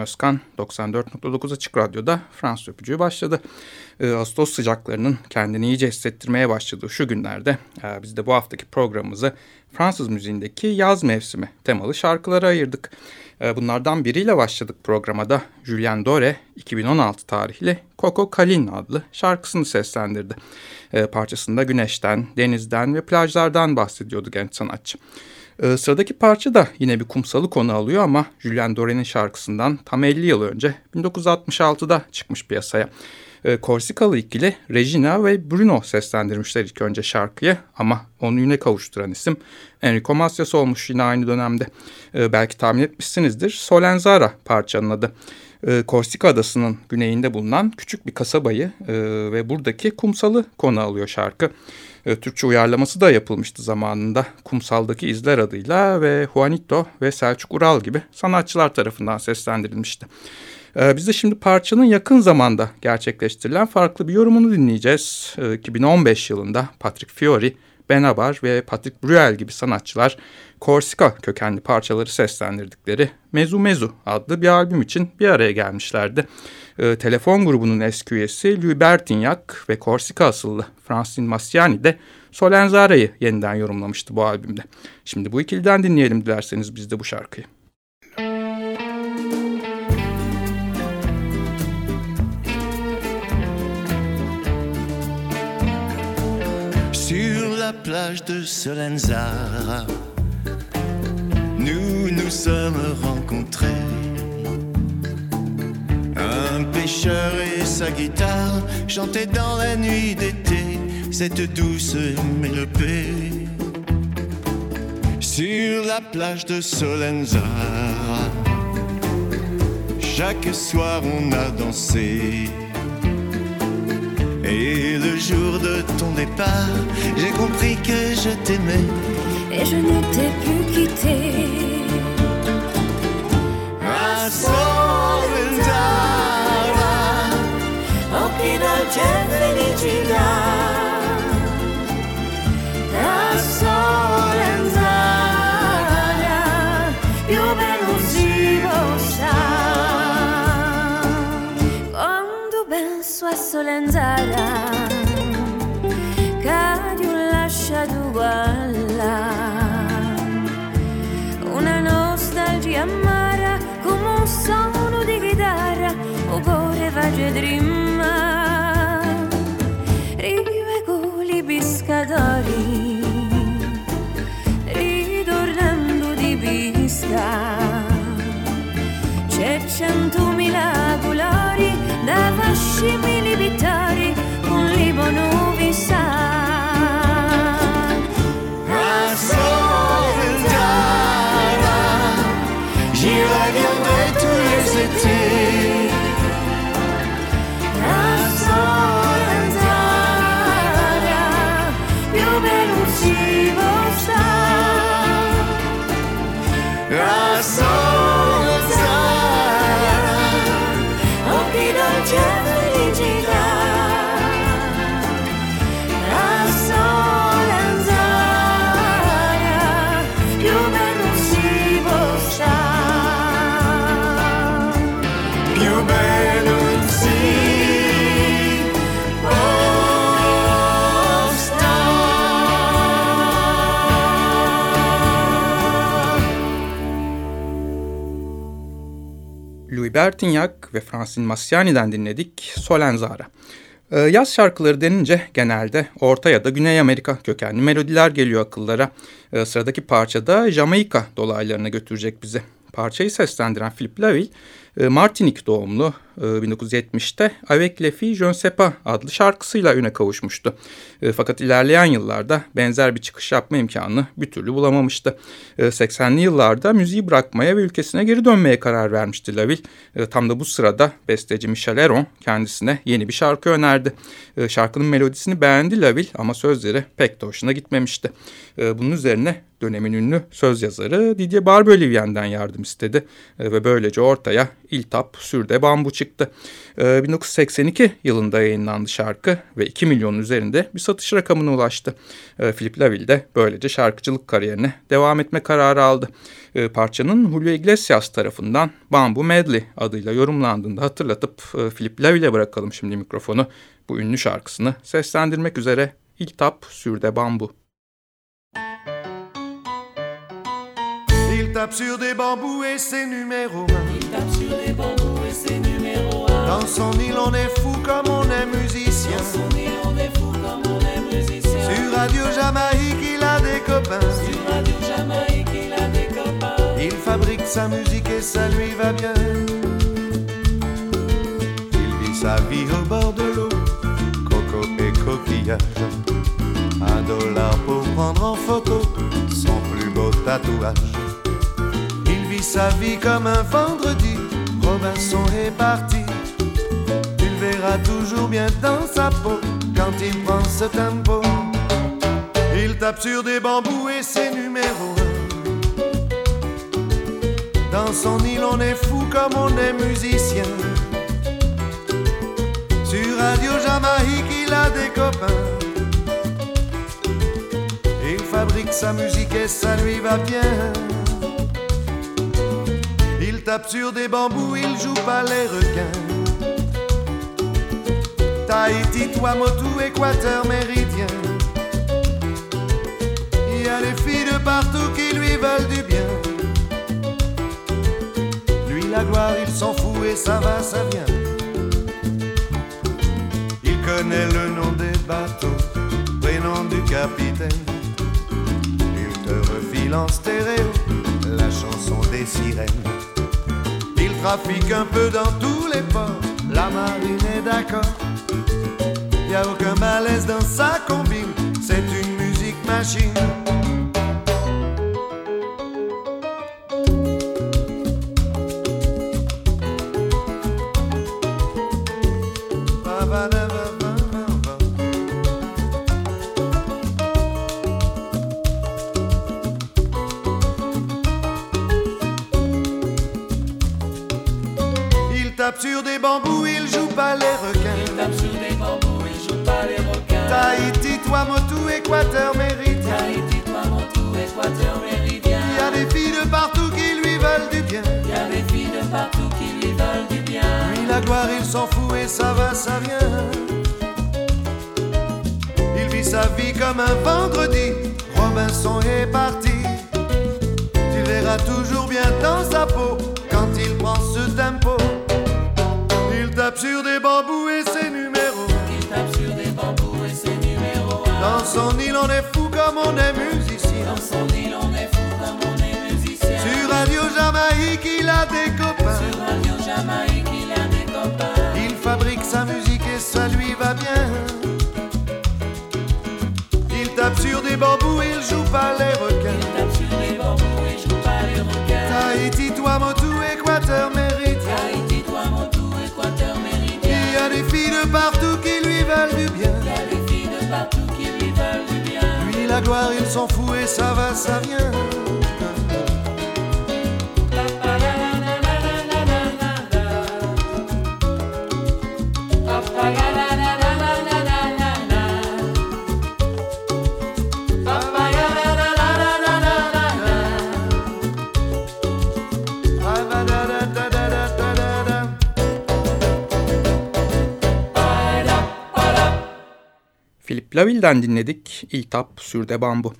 Özkan. 94.9 Açık Radyo'da Fransız öpücüğü başladı. Ee, Ağustos sıcaklarının kendini iyice hissettirmeye başladığı şu günlerde e, biz de bu haftaki programımızı Fransız müziğindeki yaz mevsimi temalı şarkılara ayırdık. E, bunlardan biriyle başladık programa da Julien Dore 2016 tarihli Coco Kalin adlı şarkısını seslendirdi. E, parçasında güneşten, denizden ve plajlardan bahsediyordu genç sanatçı. Ee, sıradaki parça da yine bir kumsalı konu alıyor ama Julien Dore'nin şarkısından tam 50 yıl önce 1966'da çıkmış piyasaya. Ee, Korsikalı ikili Regina ve Bruno seslendirmişler ilk önce şarkıyı ama onu yine kavuşturan isim Enrico Macias olmuş yine aynı dönemde. Ee, belki tahmin etmişsinizdir Solenzara parçanın adı. Korsika adasının güneyinde bulunan küçük bir kasabayı e, ve buradaki kumsalı konu alıyor şarkı. E, Türkçe uyarlaması da yapılmıştı zamanında. Kumsaldaki İzler adıyla ve Juanito ve Selçuk Ural gibi sanatçılar tarafından seslendirilmişti. E, biz de şimdi parçanın yakın zamanda gerçekleştirilen farklı bir yorumunu dinleyeceğiz. 2015 e, yılında Patrick Fiori, Benabar ve Patrick Bruel gibi sanatçılar Korsika kökenli parçaları seslendirdikleri Mezu Mezu adlı bir albüm için bir araya gelmişlerdi. E, telefon grubunun eski üyesi Louis Bertignac ve Korsika asıllı Francine Massiani de Solenzara'yı yeniden yorumlamıştı bu albümde. Şimdi bu ikiliden dinleyelim dilerseniz biz de bu şarkıyı. Sur la plage de Solenzara, nous nous sommes rencontrés. Pêcheur et sa guitare chantaient dans la nuit d'été cette douce mélopée. Sur la plage de Solenzara, chaque soir on a dansé. Et le jour de ton départ, j'ai compris que je t'aimais. Et je ne t'ai plus quitté. À c'è felicità. Da Solenzara più bello si possa. Quando penso a Solenzara, cade un lasciato gualla. Una nostalgia amara come un suono di chitarra, o cuore va dream C'è centomila colori da fasci Bertignac ve Francine Massiani'den dinledik Solenzara. Ee, yaz şarkıları denince genelde Orta ya da Güney Amerika kökenli melodiler geliyor akıllara. Ee, sıradaki parçada Jamaika dolaylarına götürecek bizi. Parçayı seslendiren Philip Laville, Martinik doğumlu 1970'te e, Avec les filles je ne sais pas adlı şarkısıyla üne kavuşmuştu. E, fakat ilerleyen yıllarda benzer bir çıkış yapma imkanını bir türlü bulamamıştı. 80'li yıllarda müziği bırakmaya ve ülkesine geri dönmeye karar vermişti Laville. Tam da bu sırada besteci Michel Heron kendisine yeni bir şarkı önerdi. Şarkının melodisini beğendi Laville ama sözleri pek de hoşuna gitmemişti. Bunun üzerine dönemin ünlü söz yazarı Didier Barbelivyen'den yardım istedi ve böylece ortaya İltap Sürde Bambu çıktı. 1982 yılında yayınlandı şarkı ve 2 milyonun üzerinde bir satış rakamına ulaştı. Philip Laville de böylece şarkıcılık kariyerine devam etme kararı aldı. Parçanın Julio Iglesias tarafından Bamboo Medley adıyla yorumlandığında hatırlatıp Philip Laville'e bırakalım şimdi mikrofonu. Bu ünlü şarkısını seslendirmek üzere İlk tap sürde bambou. Il tape sur des bambous et ses numéros 1. Il tape sur des bambous et ses numéros 1. Dans son île, on est fou comme on est musicien. Dans son île, on est fou comme on est musicien. Sur Radio Jamaïque, il a des copains. Sur Radio Jamaïque, il a des copains. Il fabrique sa musique et ça lui va bien. Il vit sa vie au bord de l'eau, coco et coquillage. Un dollar pour prendre en photo son plus beau tatouage. Il sa vie comme un vendredi. Robinson est parti. Tu le verras toujours bien dans sa peau quand il prend ce tempo. Il tape sur des bambous et ses numéros. Dans son île, on est fou comme on est musicien. Sur Radio Jamaïque, il a des copains fabrique sa musique et ça lui va bien. Il tape sur des bambous, il joue pas les requins. Tahiti, Tuamotu, Équateur, Méridien. Il y a des filles de partout qui lui veulent du bien. Lui, la gloire, il s'en fout et ça va, ça vient. Il connaît le nom des bateaux, prénom du capitaine refile en stéréo la chanson des sirènes. Il trafique un peu dans tous les ports, la marine est d'accord. Y a aucun malaise dans sa combine, c'est une musique machine. Bambous, il joue pas les requins. Il tape sur des bambous, il joue pas les requins. Tahiti, Tuamotu, Équateur, Méridien. Tahiti, Tuamotu, Équateur, Méridien. Il y a des filles de partout qui lui veulent du bien. Il y a des filles de partout qui lui veulent du bien. Lui, la gloire, il s'en fout et ça va, ça vient. Il vit sa vie comme un vendredi. Robinson est parti. Tu verras toujours bien dans sa peau sur des bambous et ses numéros. Il tape sur des bambous et ses numéros. Dans son île, on est fou comme on est musicien. Dans son île, on est fou comme on est musicien. Sur Radio Jamaïque, il a des copains. Sur Radio Jamaïque, il a des copains. Il fabrique sa musique et ça lui va bien. Il tape sur des bambous, il joue pas les requins. S'en fout et ça va, ça vient. Laville'den dinledik İltap Sürde Bambu.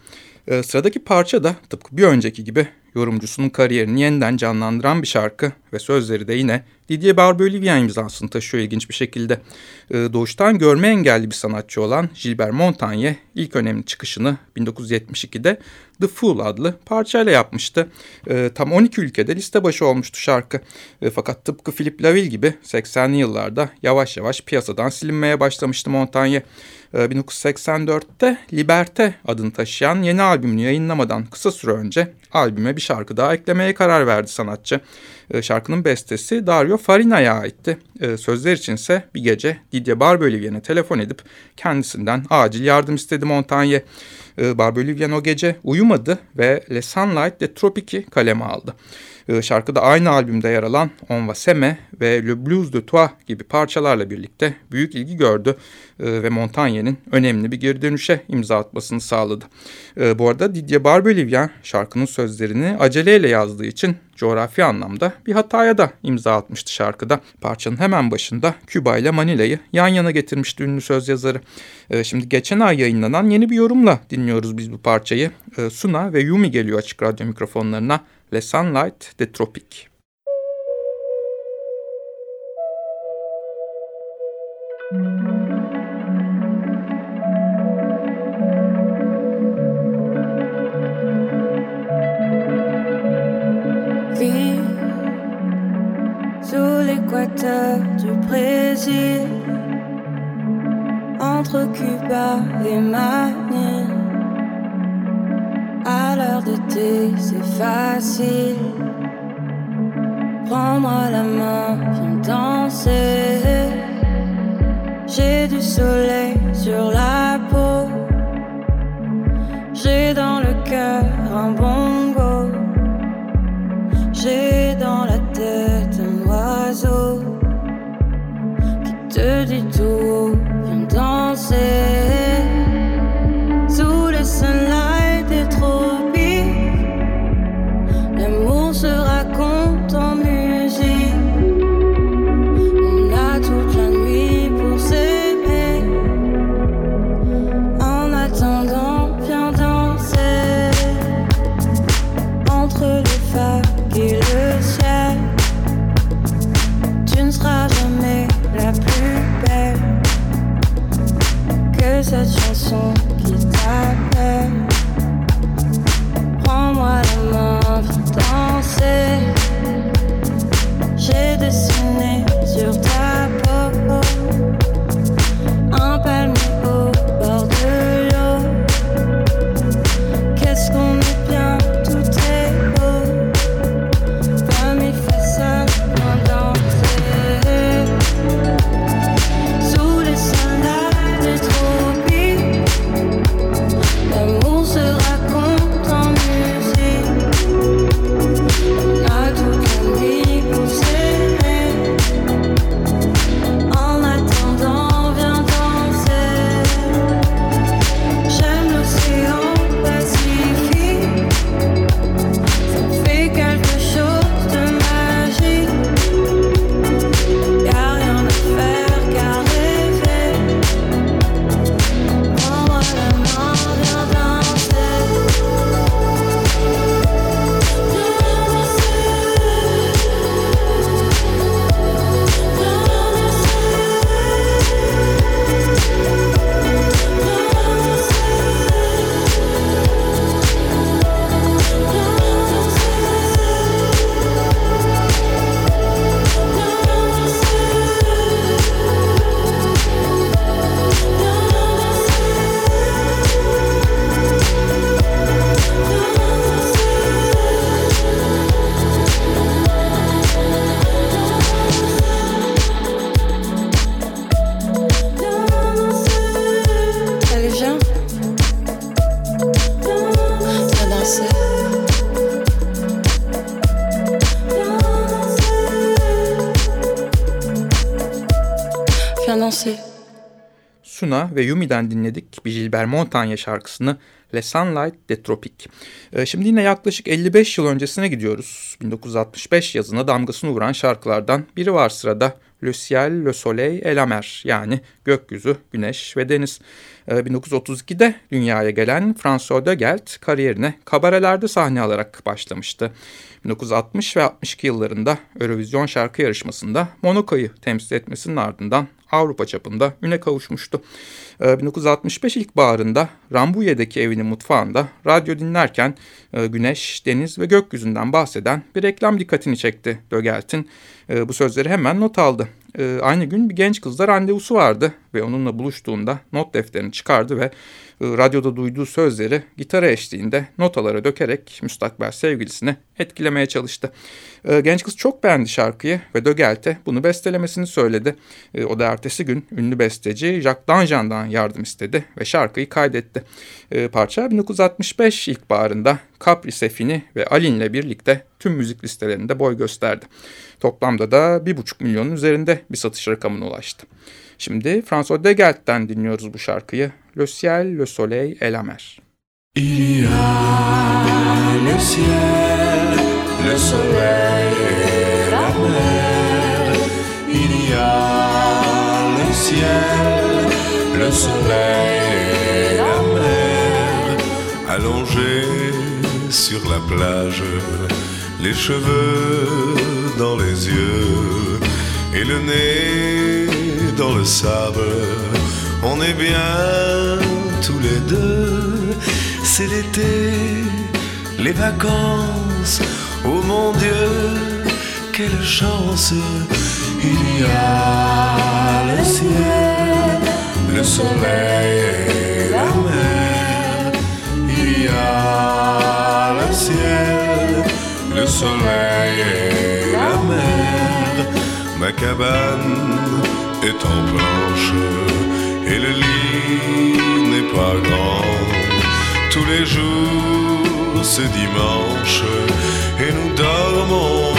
Ee, sıradaki parça da tıpkı bir önceki gibi yorumcusunun kariyerini yeniden canlandıran bir şarkı ve sözleri de yine Didier Barbelivien imzasını taşıyor ilginç bir şekilde. Ee, doğuştan görme engelli bir sanatçı olan Gilbert Montagnier ilk önemli çıkışını 1972'de The Fool adlı parçayla yapmıştı. Ee, tam 12 ülkede liste başı olmuştu şarkı. Ee, fakat tıpkı Philip Laville gibi 80'li yıllarda yavaş yavaş piyasadan silinmeye başlamıştı Montagnier. 1984'te Liberte adını taşıyan yeni albümünü yayınlamadan kısa süre önce albüme bir şarkı daha eklemeye karar verdi sanatçı. Ee, şarkının bestesi Dario Farina'ya aitti. Ee, sözler içinse bir gece Didier Barbelivier'e telefon edip kendisinden acil yardım istedi Montagne. E, Barbolivian o gece uyumadı ve Le Sunlight de Tropique'i kaleme aldı. E, şarkıda aynı albümde yer alan On Va Seme ve Le Blues de Toi gibi parçalarla birlikte büyük ilgi gördü e, ve Montaigne'nin önemli bir geri dönüşe imza atmasını sağladı. E, bu arada Didier Barbelivien şarkının sözlerini aceleyle yazdığı için coğrafi anlamda bir hataya da imza atmıştı şarkıda. Parçanın hemen başında Küba ile Manila'yı yan yana getirmişti ünlü söz yazarı. Şimdi geçen ay yayınlanan yeni bir yorumla dinliyoruz biz bu parçayı. Suna ve Yumi geliyor açık radyo mikrofonlarına. Les Sunlight des Tropiques. Du Brésil, entre Cuba et Manille à l'heure d'été, c'est facile. Prends-moi la main, viens danser. J'ai du soleil sur la peau. J'ai dans le cœur un bongo. don't ve Yumi'den dinledik bir Gilbert Montaigne şarkısını Le Sunlight de Tropique. Ee, şimdi yine yaklaşık 55 yıl öncesine gidiyoruz. 1965 yazına damgasını vuran şarkılardan biri var sırada. Le Ciel, Le Soleil et la yani gökyüzü, güneş ve deniz. 1932'de ee, dünyaya gelen François de kariyerine kabarelerde sahne alarak başlamıştı. 1960 ve 62 yıllarında Eurovision şarkı yarışmasında Monaco'yu temsil etmesinin ardından Avrupa çapında üne kavuşmuştu. 1965 ee, ilkbaharında Rambouillet'deki evinin mutfağında radyo dinlerken e, güneş, deniz ve gökyüzünden bahseden bir reklam dikkatini çekti Dögelt'in. E, bu sözleri hemen not aldı. E, aynı gün bir genç kızla randevusu vardı ve onunla buluştuğunda not defterini çıkardı ve e, radyoda duyduğu sözleri gitar eşliğinde notalara dökerek müstakbel sevgilisini etkilemeye çalıştı. Genç kız çok beğendi şarkıyı ve Dögelt'e bunu bestelemesini söyledi. O da ertesi gün ünlü besteci Jacques Danjan'dan yardım istedi ve şarkıyı kaydetti. Parça 1965 ilkbaharında Capri Sefini ve Alin'le birlikte tüm müzik listelerinde boy gösterdi. Toplamda da 1,5 milyonun üzerinde bir satış rakamına ulaştı. Şimdi François Degelt'ten dinliyoruz bu şarkıyı. Le ciel, le soleil et la mer. Il y a le ciel, le soleil et la mer. Il y a le ciel, le soleil et la mer. Allongés sur la plage, les cheveux dans les yeux et le nez le sable. On est bien tous les deux, c'est l'été, les vacances. Oh mon Dieu, quelle chance! Il y a le ciel, le soleil et la mer. Il y a le ciel, le soleil et la mer. Ma cabane en planche et le lit n'est pas grand. Tous les jours c'est dimanche et nous dormons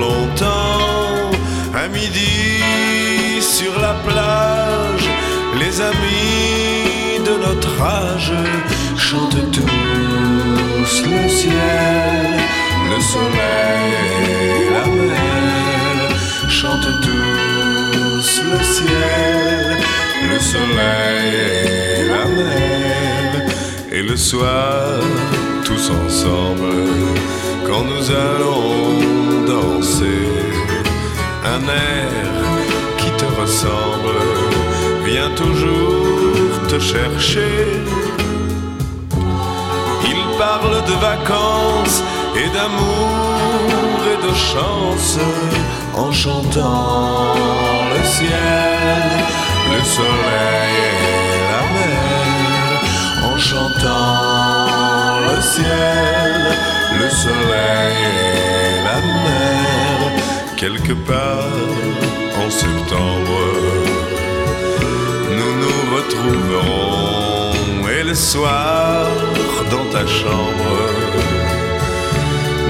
longtemps. À midi sur la plage, les amis de notre âge chantent tous le ciel, le soleil la mer chantent tous le ciel, le soleil et la mer. Et le soir, tous ensemble, quand nous allons danser, un air qui te ressemble vient toujours te chercher. Il parle de vacances et d'amour et de chance en chantant ciel, le soleil et la mer, en chantant le ciel, le soleil et la mer, quelque part en septembre, nous nous retrouverons et le soir dans ta chambre,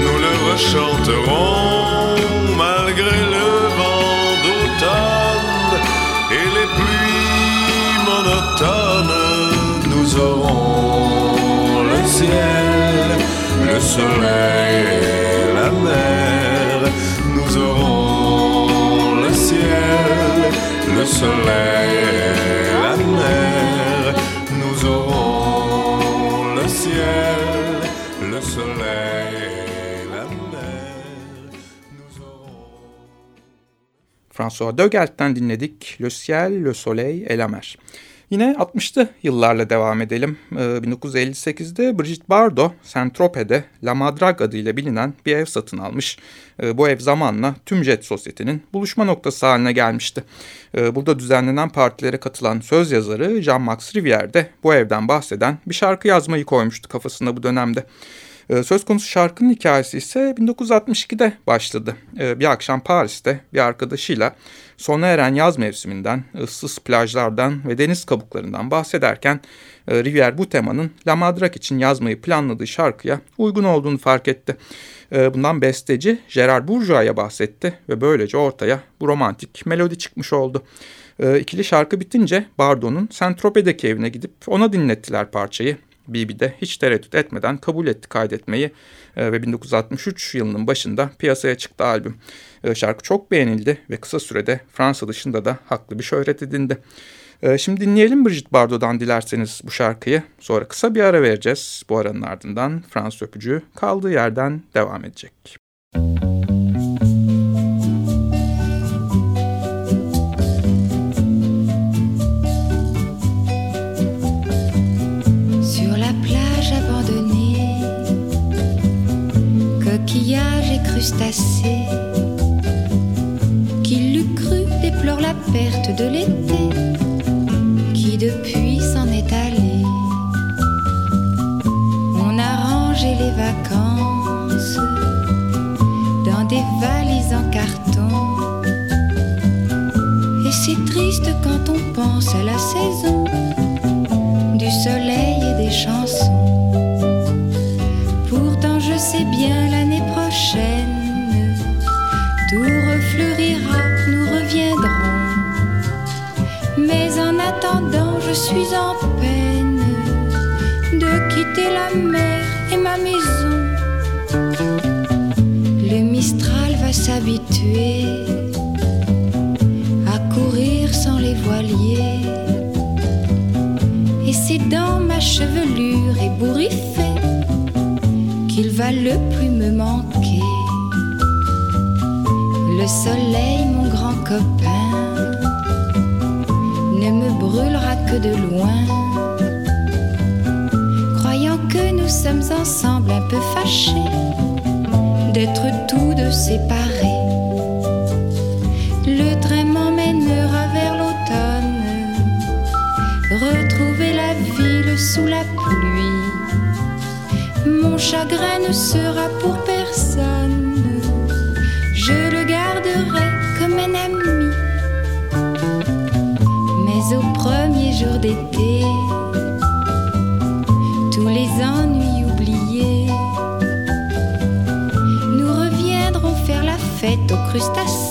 nous le rechanterons malgré le nous aurons le ciel, le soleil et la mer. Nous aurons le ciel, le soleil et la mer. Nous aurons le ciel, le soleil. François Dögelt'ten dinledik Le Ciel, Le Soleil et la Mer. Yine 60'lı yıllarla devam edelim. 1958'de ee, Brigitte Bardot, Saint-Tropez'de La Madrague adıyla bilinen bir ev satın almış. Ee, bu ev zamanla tüm jet sosyetenin buluşma noktası haline gelmişti. Ee, burada düzenlenen partilere katılan söz yazarı Jean-Max Rivière de bu evden bahseden bir şarkı yazmayı koymuştu kafasında bu dönemde. Söz konusu şarkının hikayesi ise 1962'de başladı. Bir akşam Paris'te bir arkadaşıyla sona eren yaz mevsiminden, ıssız plajlardan ve deniz kabuklarından bahsederken e, Rivière bu temanın La Madrak için yazmayı planladığı şarkıya uygun olduğunu fark etti. Ee, bundan besteci Gerard Bourgeois'a bahsetti ve böylece ortaya bu romantik melodi çıkmış oldu. İkili şarkı bitince Bardot'un Saint-Tropez'deki evine gidip ona dinlettiler parçayı BB'de hiç tereddüt etmeden kabul etti kaydetmeyi e, ve 1963 yılının başında piyasaya çıktı albüm. E, şarkı çok beğenildi ve kısa sürede Fransa dışında da haklı bir şöhret edindi. E, şimdi dinleyelim Brigitte Bardot'dan dilerseniz bu şarkıyı. Sonra kısa bir ara vereceğiz. Bu aranın ardından Fransız öpücüğü kaldığı yerden devam edecek. crustacés. De l'été. depuis s'en est allé. On a rangé les vacances dans des valises en carton. Et c'est triste quand on pense à la saison je suis en peine de quitter la mer et ma maison. Le Mistral va s'habituer à courir sans les voiliers. Et c'est dans ma chevelure ébouriffée qu'il va le plus me manquer. Le soleil, mon grand copain, brûlera que de loin. Croyant que nous sommes ensemble un peu fâchés d'être tous deux séparés. Le train m'emmènera vers l'automne, retrouver la ville sous la pluie. Mon chagrin ne sera pour personne, d'été, tous les ennuis oubliés, nous reviendrons faire la fête aux crustacés